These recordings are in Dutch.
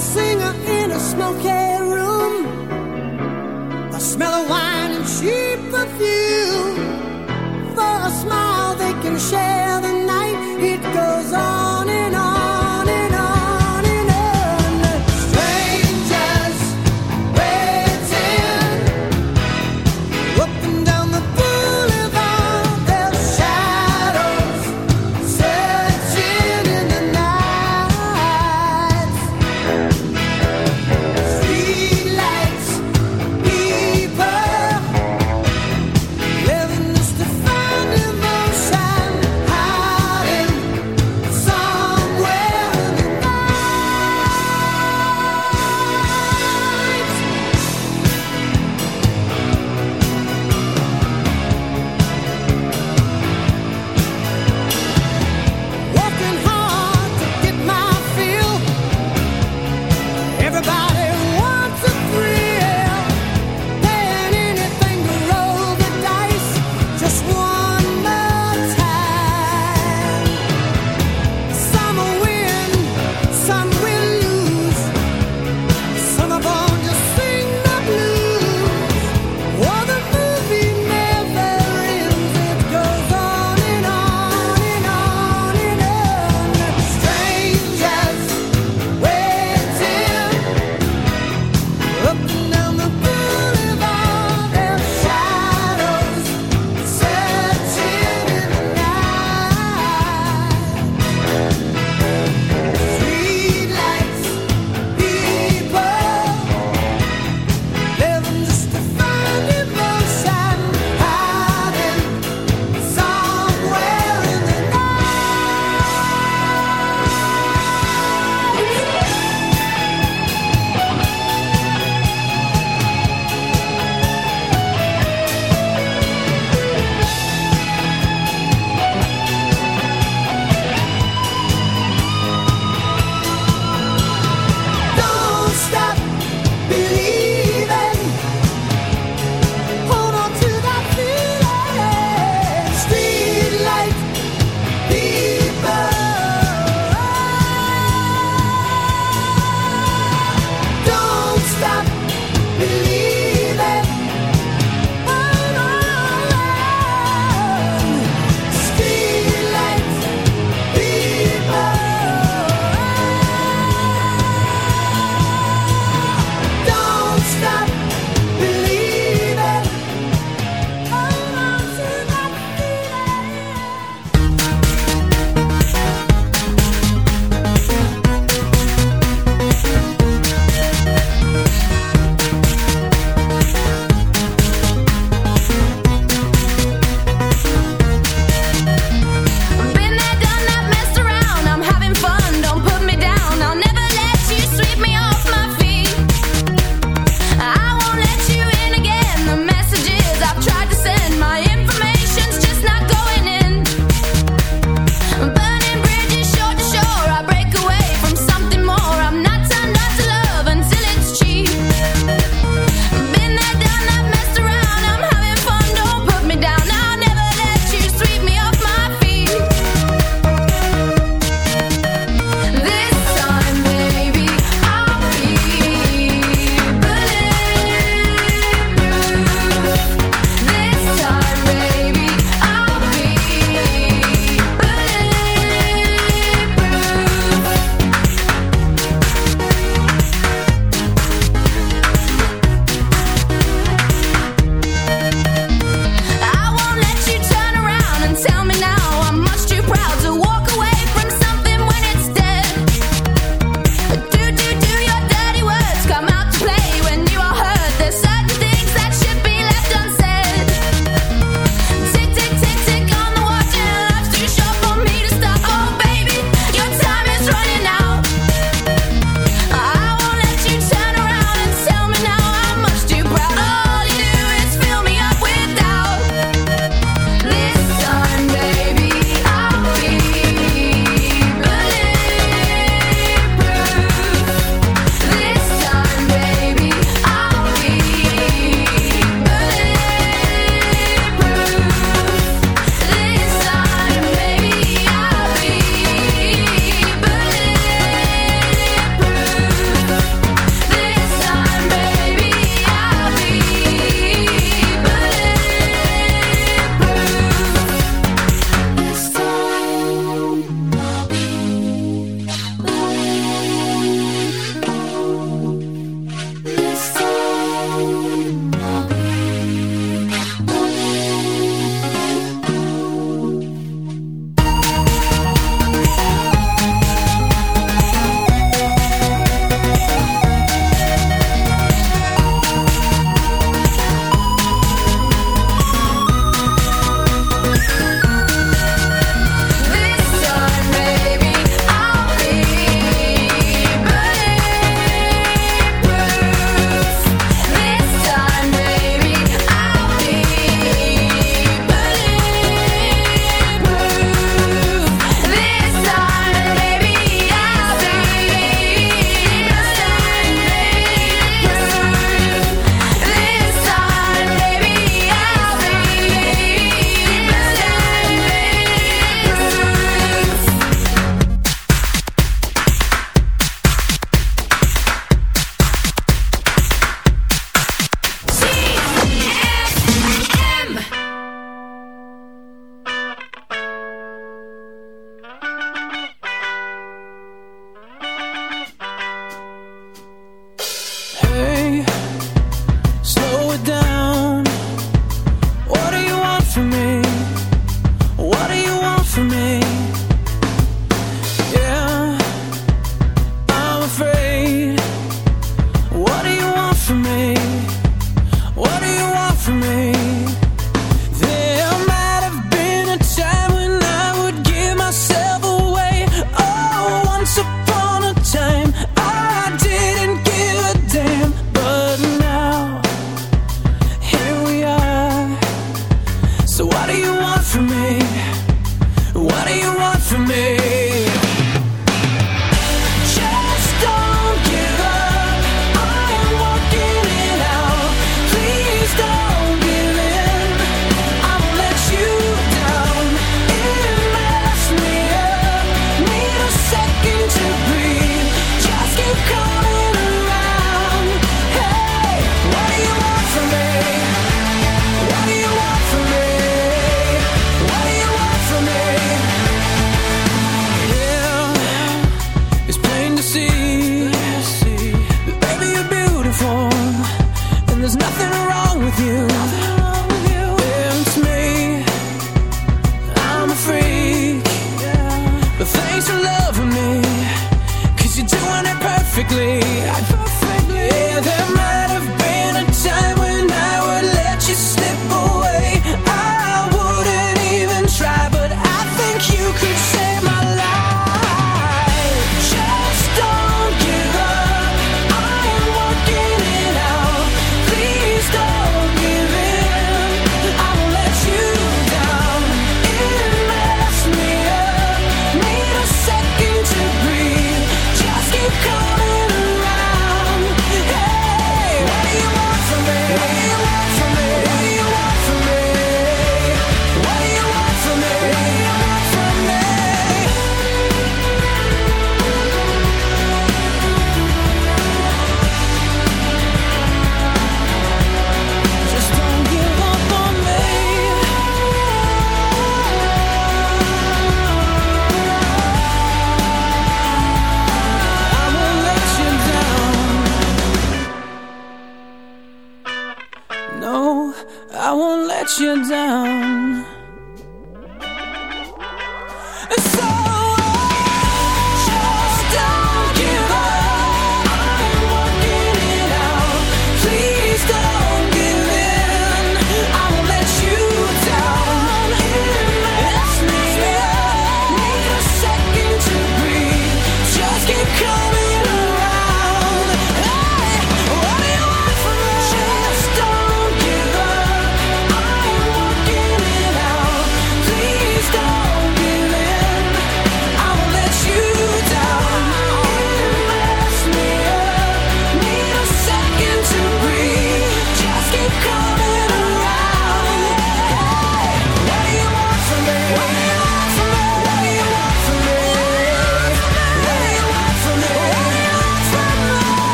singer in a smoky room, a smell of wine and cheap perfume. For a smile, they can share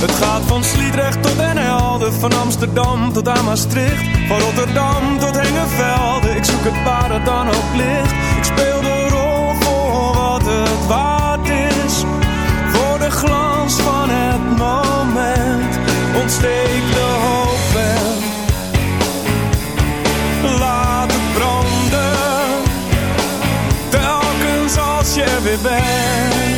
Het gaat van Sliedrecht tot Den Helden, van Amsterdam tot aan Maastricht. Van Rotterdam tot Hengevelde, ik zoek het waar het dan ook ligt. Ik speel de rol voor wat het waard is. Voor de glans van het moment, ontsteek de hoop. Laat het branden, telkens als je weer bent.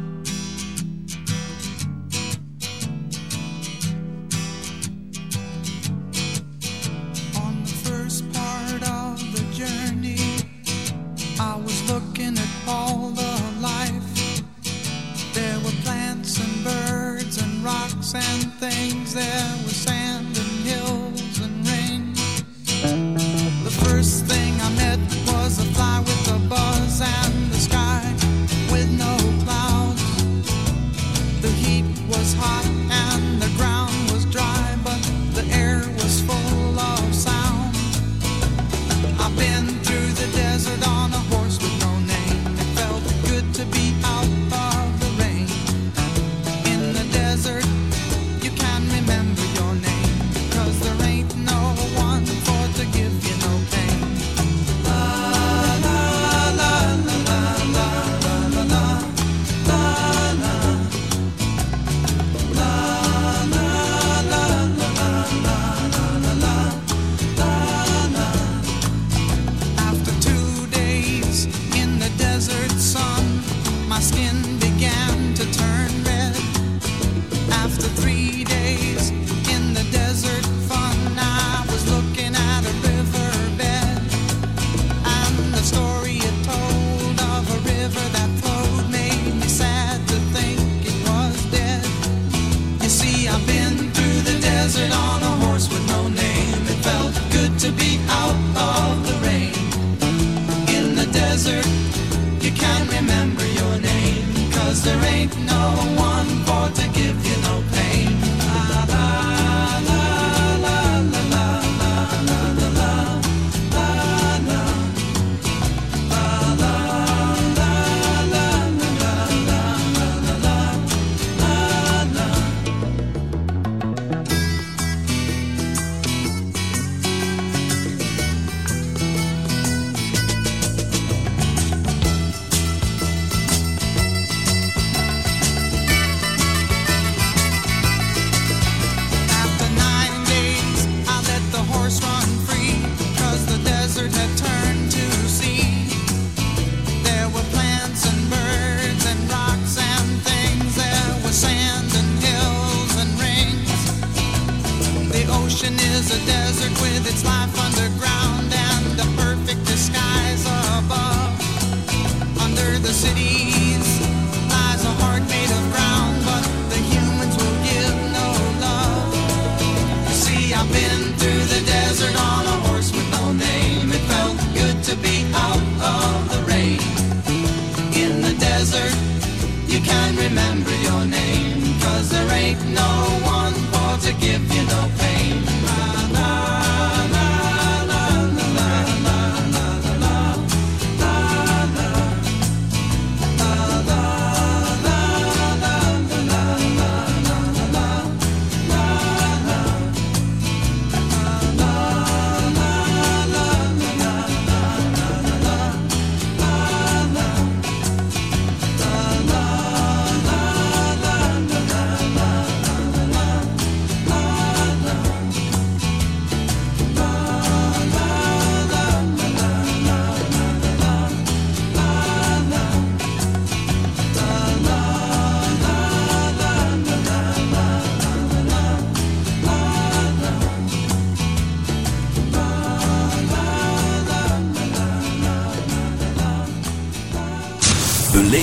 and things that were saying.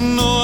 No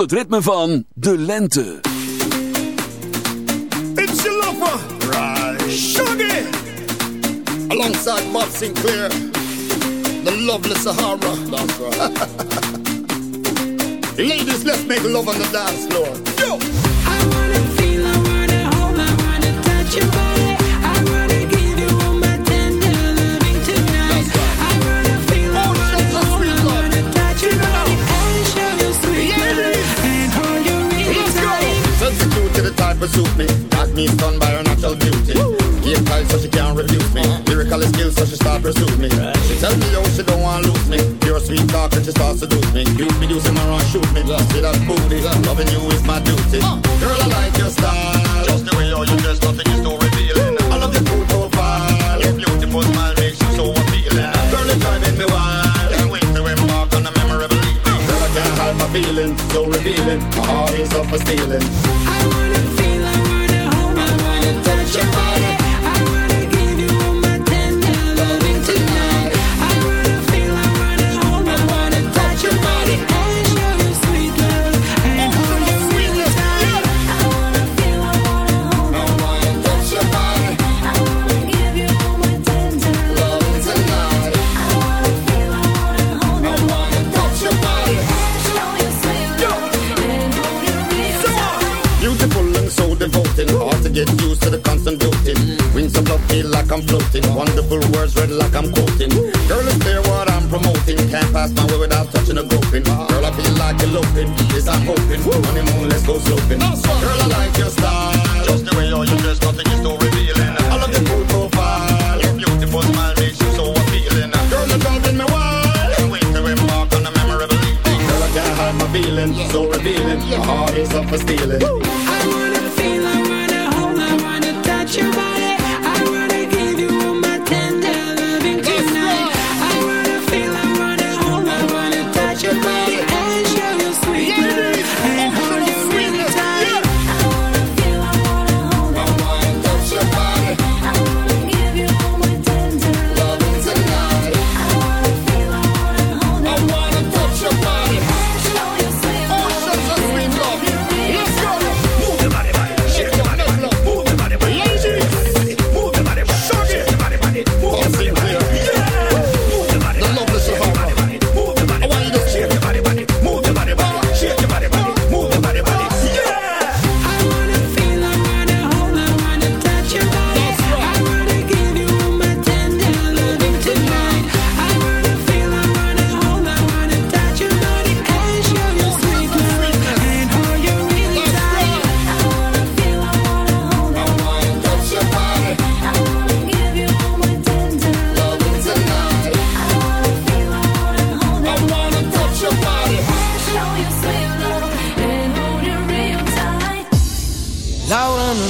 het ritme van de lente. It's your lover, right? Shuggy! Alongside Bob Sinclair, the lovely Sahara. That's right. Ladies, let's make love on the dance floor. Yo! I wanna feel, I wanna hold, I wanna touch your body. Suit me. Got me stunned by her natural beauty. Game tight so she can't refuse me. Lyrical skills so she start pursue me. She tell me yo she don't want lose me. Pure sweet talk and she starts seduce me. You be using my run shoot me. See that booty, loving you is my duty. Girl I like your style, just the way you dress, nothing is too revealing. I love your cool profile, your beautiful smile makes you so appealing. Girl it's driving me wild, feelings, so revealing. My heart is up for stealing. Wanna touch your eloping. Yes, I'm hoping. Honeymoon, let's go sloping. Girl, I like your style. Just the way you dress, nothing is too revealing. I love your cool profile. Your beautiful smile makes you so appealing. Girl, you're driving me wild. Can't wait to embark on a memorable evening. Girl, I can't hide my feeling. So revealing. My heart is up for stealing. I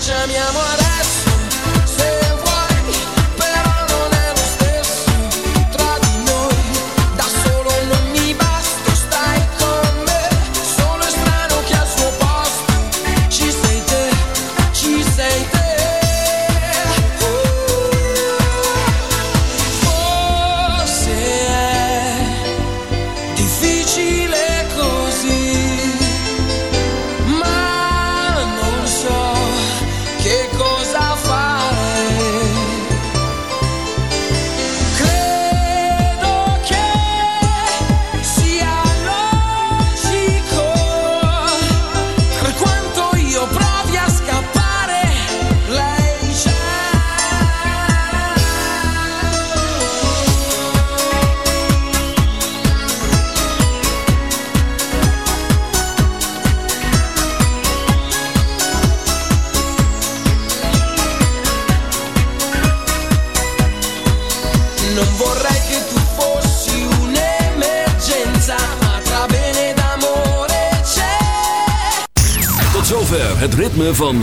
ci amiamo adesso.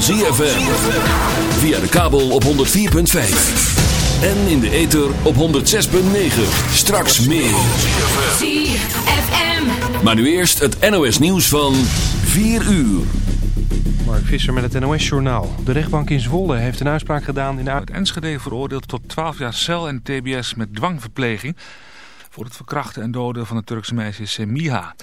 ZFM. Via de kabel op 104.5. En in de ether op 106.9. Straks meer. ZFM. Maar nu eerst het NOS nieuws van 4 uur. Mark Visser met het NOS-journaal. De rechtbank in Zwolle heeft een uitspraak gedaan in de... Uit Enschede veroordeeld tot 12 jaar cel en tbs met dwangverpleging... voor het verkrachten en doden van het Turkse meisje Semiha.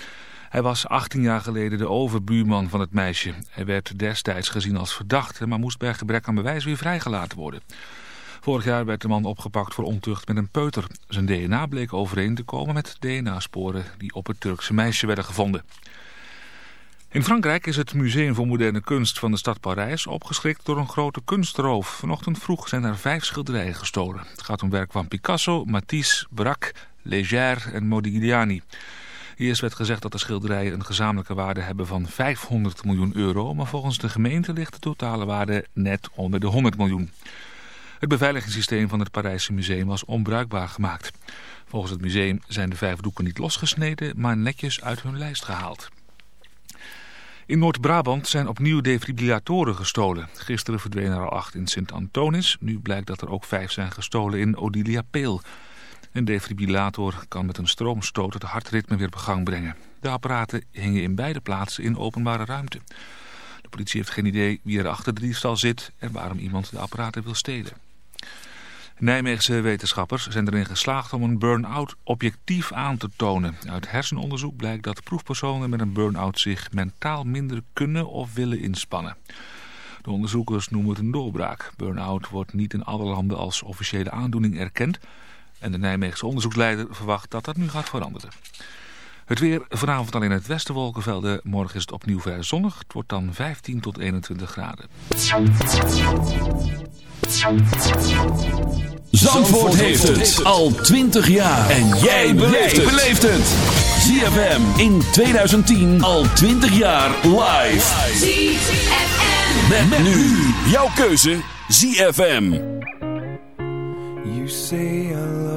Hij was 18 jaar geleden de overbuurman van het meisje. Hij werd destijds gezien als verdachte, maar moest bij gebrek aan bewijs weer vrijgelaten worden. Vorig jaar werd de man opgepakt voor ontucht met een peuter. Zijn DNA bleek overeen te komen met DNA-sporen die op het Turkse meisje werden gevonden. In Frankrijk is het Museum voor Moderne Kunst van de stad Parijs opgeschrikt door een grote kunstroof. Vanochtend vroeg zijn er vijf schilderijen gestolen. Het gaat om werk van Picasso, Matisse, Braque, Léger en Modigliani. Eerst werd gezegd dat de schilderijen een gezamenlijke waarde hebben van 500 miljoen euro, maar volgens de gemeente ligt de totale waarde net onder de 100 miljoen. Het beveiligingssysteem van het Parijse museum was onbruikbaar gemaakt. Volgens het museum zijn de vijf doeken niet losgesneden, maar netjes uit hun lijst gehaald. In Noord-Brabant zijn opnieuw defibrillatoren gestolen. Gisteren verdwenen er al acht in Sint-Antonis. Nu blijkt dat er ook vijf zijn gestolen in Odilia Peel. Een defibrillator kan met een stroomstoot het hartritme weer op gang brengen. De apparaten hingen in beide plaatsen in openbare ruimte. De politie heeft geen idee wie er achter de diefstal zit en waarom iemand de apparaten wil stelen. Nijmeegse wetenschappers zijn erin geslaagd om een burn-out objectief aan te tonen. Uit hersenonderzoek blijkt dat proefpersonen met een burn-out zich mentaal minder kunnen of willen inspannen. De onderzoekers noemen het een doorbraak. Burn-out wordt niet in alle landen als officiële aandoening erkend. En de Nijmeegse onderzoeksleider verwacht dat dat nu gaat veranderen. Het weer vanavond al in het westen wolkenvelden. Morgen is het opnieuw vrij zonnig. Het wordt dan 15 tot 21 graden. Zandvoort heeft het al 20 jaar. En jij beleeft het. ZFM in 2010 al 20 jaar live. ZFM. Met, nu jouw keuze ZFM. You say I